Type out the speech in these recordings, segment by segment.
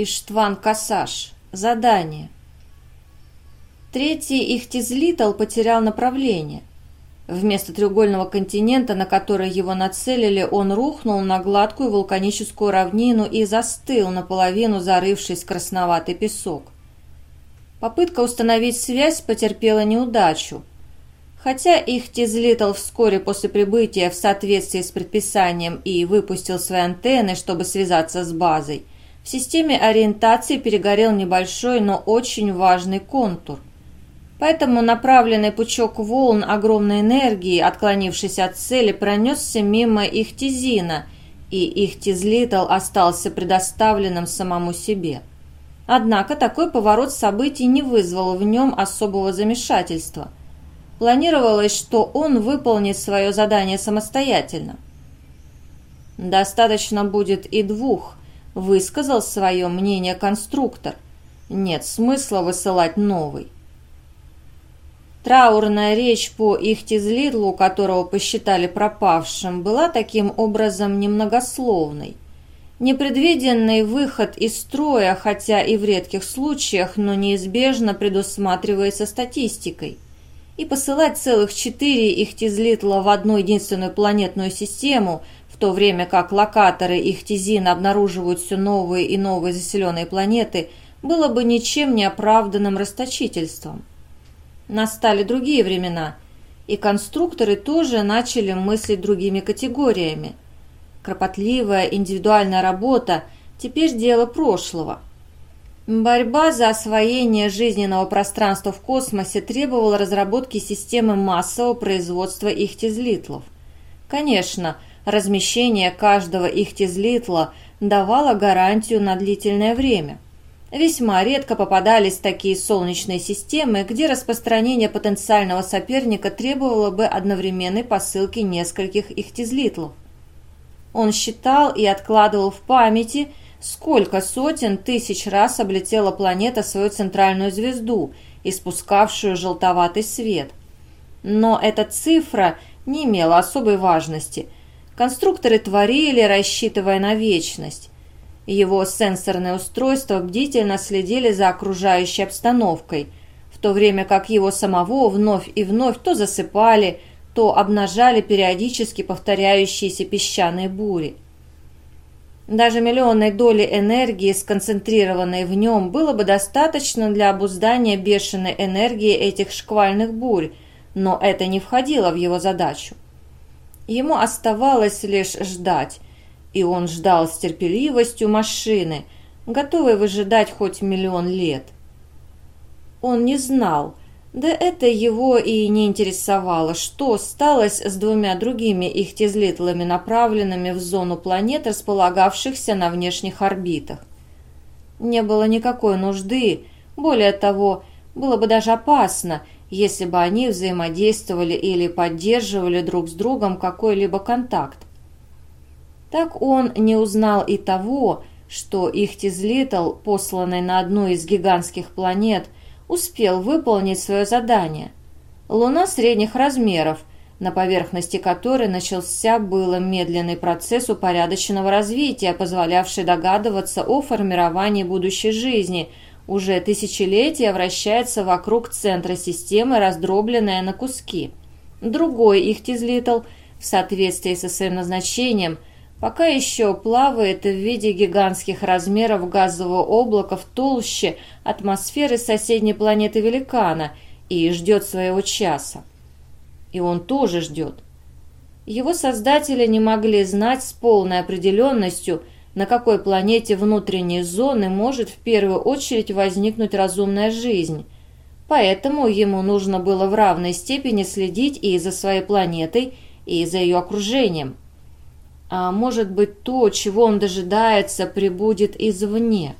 Иштван Касаш. Задание. Третий Ихтизлитл потерял направление. Вместо треугольного континента, на который его нацелили, он рухнул на гладкую вулканическую равнину и застыл, наполовину зарывшись в красноватый песок. Попытка установить связь потерпела неудачу. Хотя их Тизлитл вскоре после прибытия в соответствии с предписанием и выпустил свои антенны, чтобы связаться с базой, в системе ориентации перегорел небольшой, но очень важный контур. Поэтому направленный пучок волн огромной энергии, отклонившись от цели, пронесся мимо Ихтизина, и Ихтизлитл остался предоставленным самому себе. Однако такой поворот событий не вызвал в нем особого замешательства. Планировалось, что он выполнит свое задание самостоятельно. «Достаточно будет и двух», – высказал свое мнение конструктор. «Нет смысла высылать новый». Траурная речь по Ихтизлитлу, которого посчитали пропавшим, была таким образом немногословной. Непредвиденный выход из строя, хотя и в редких случаях, но неизбежно предусматривается статистикой. И посылать целых четыре Ихтизлитла в одну единственную планетную систему, то время как локаторы Ихтизина обнаруживают все новые и новые заселенные планеты, было бы ничем не оправданным расточительством. Настали другие времена, и конструкторы тоже начали мыслить другими категориями. Кропотливая индивидуальная работа – теперь дело прошлого. Борьба за освоение жизненного пространства в космосе требовала разработки системы массового производства ихтизлитлов. Конечно, размещение каждого ихтизлитла давало гарантию на длительное время – Весьма редко попадались такие солнечные системы, где распространение потенциального соперника требовало бы одновременной посылки нескольких ихтизлитлов. Он считал и откладывал в памяти, сколько сотен тысяч раз облетела планета свою центральную звезду, испускавшую желтоватый свет. Но эта цифра не имела особой важности. Конструкторы творили, рассчитывая на вечность. Его сенсорные устройства бдительно следили за окружающей обстановкой, в то время как его самого вновь и вновь то засыпали, то обнажали периодически повторяющиеся песчаные бури. Даже миллионной доли энергии, сконцентрированной в нем, было бы достаточно для обуздания бешеной энергии этих шквальных бурь, но это не входило в его задачу. Ему оставалось лишь ждать, и он ждал с терпеливостью машины, готовой выжидать хоть миллион лет. Он не знал, да это его и не интересовало, что сталось с двумя другими их тезлитлами, направленными в зону планет, располагавшихся на внешних орбитах. Не было никакой нужды, более того, было бы даже опасно, если бы они взаимодействовали или поддерживали друг с другом какой-либо контакт. Так он не узнал и того, что Ихтизлитл, посланный на одну из гигантских планет, успел выполнить свое задание. Луна средних размеров, на поверхности которой начался было медленный процесс упорядоченного развития, позволявший догадываться о формировании будущей жизни, уже тысячелетия вращается вокруг центра системы, раздробленная на куски. Другой Ихтизлитл, в соответствии со своим назначением – пока еще плавает в виде гигантских размеров газового облака в толще атмосферы соседней планеты Великана и ждет своего часа. И он тоже ждет. Его создатели не могли знать с полной определенностью, на какой планете внутренней зоны может в первую очередь возникнуть разумная жизнь. Поэтому ему нужно было в равной степени следить и за своей планетой, и за ее окружением – а может быть то, чего он дожидается, прибудет извне.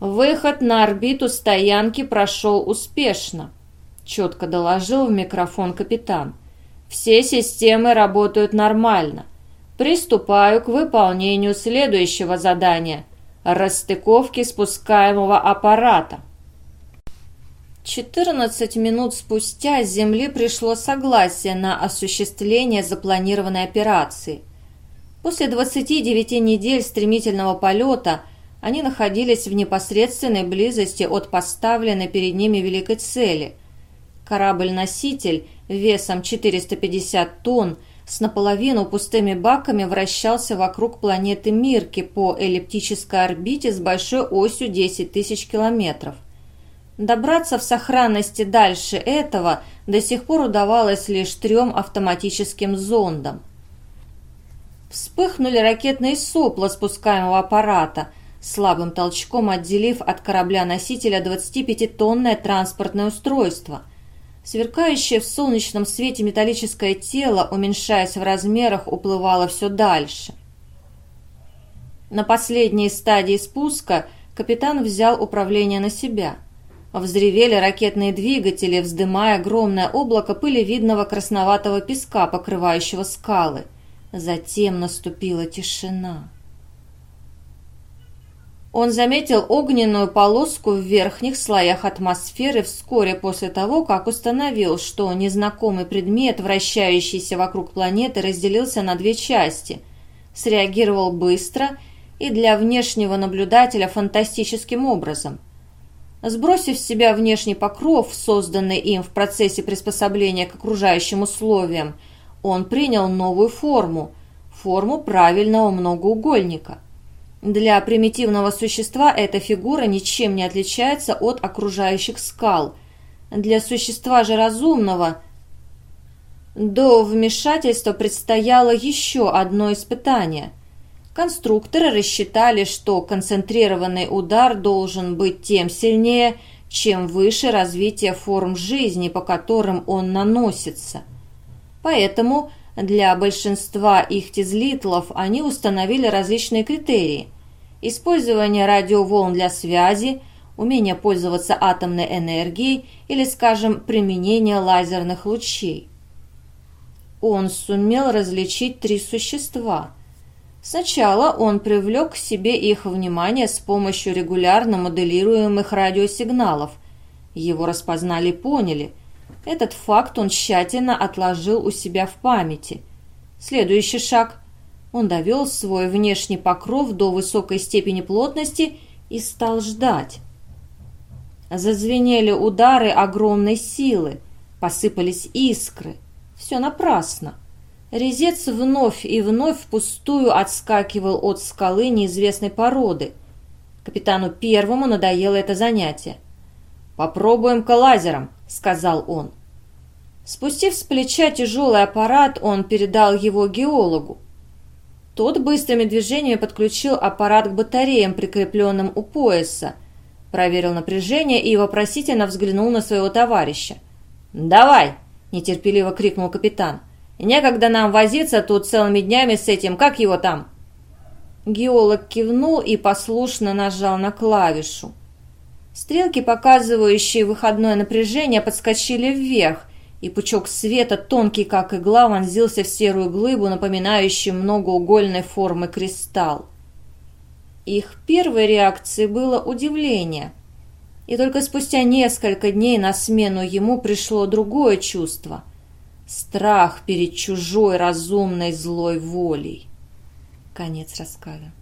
Выход на орбиту стоянки прошел успешно, четко доложил в микрофон капитан. Все системы работают нормально. Приступаю к выполнению следующего задания – расстыковки спускаемого аппарата. 14 минут спустя с Земли пришло согласие на осуществление запланированной операции. После 29 недель стремительного полета Они находились в непосредственной близости от поставленной перед ними великой цели. Корабль-носитель весом 450 тонн с наполовину пустыми баками вращался вокруг планеты Мирки по эллиптической орбите с большой осью 10 тысяч километров. Добраться в сохранности дальше этого до сих пор удавалось лишь трем автоматическим зондам. Вспыхнули ракетные сопла спускаемого аппарата, слабым толчком отделив от корабля-носителя 25-тонное транспортное устройство – Сверкающее в солнечном свете металлическое тело, уменьшаясь в размерах, уплывало все дальше. На последней стадии спуска капитан взял управление на себя. Взревели ракетные двигатели, вздымая огромное облако пылевидного красноватого песка, покрывающего скалы. Затем наступила тишина. Он заметил огненную полоску в верхних слоях атмосферы вскоре после того, как установил, что незнакомый предмет, вращающийся вокруг планеты, разделился на две части. Среагировал быстро и для внешнего наблюдателя фантастическим образом. Сбросив с себя внешний покров, созданный им в процессе приспособления к окружающим условиям, он принял новую форму – форму правильного многоугольника – для примитивного существа эта фигура ничем не отличается от окружающих скал. Для существа же разумного до вмешательства предстояло еще одно испытание. Конструкторы рассчитали, что концентрированный удар должен быть тем сильнее, чем выше развитие форм жизни, по которым он наносится. Поэтому для большинства их тизлитлов они установили различные критерии. Использование радиоволн для связи, умение пользоваться атомной энергией или, скажем, применение лазерных лучей. Он сумел различить три существа. Сначала он привлек к себе их внимание с помощью регулярно моделируемых радиосигналов. Его распознали и поняли – этот факт он тщательно отложил у себя в памяти. Следующий шаг. Он довел свой внешний покров до высокой степени плотности и стал ждать. Зазвенели удары огромной силы, посыпались искры. Все напрасно. Резец вновь и вновь впустую отскакивал от скалы неизвестной породы. Капитану первому надоело это занятие. «Попробуем-ка лазером», — сказал он. Спустив с плеча тяжелый аппарат, он передал его геологу. Тот быстрыми движениями подключил аппарат к батареям, прикрепленным у пояса, проверил напряжение и вопросительно взглянул на своего товарища. «Давай!» – нетерпеливо крикнул капитан. «Некогда нам возиться тут целыми днями с этим, как его там?» Геолог кивнул и послушно нажал на клавишу. Стрелки, показывающие выходное напряжение, подскочили вверх, и пучок света, тонкий как игла, вонзился в серую глыбу, напоминающую многоугольной формы кристалл. Их первой реакцией было удивление. И только спустя несколько дней на смену ему пришло другое чувство – страх перед чужой разумной злой волей. Конец рассказа.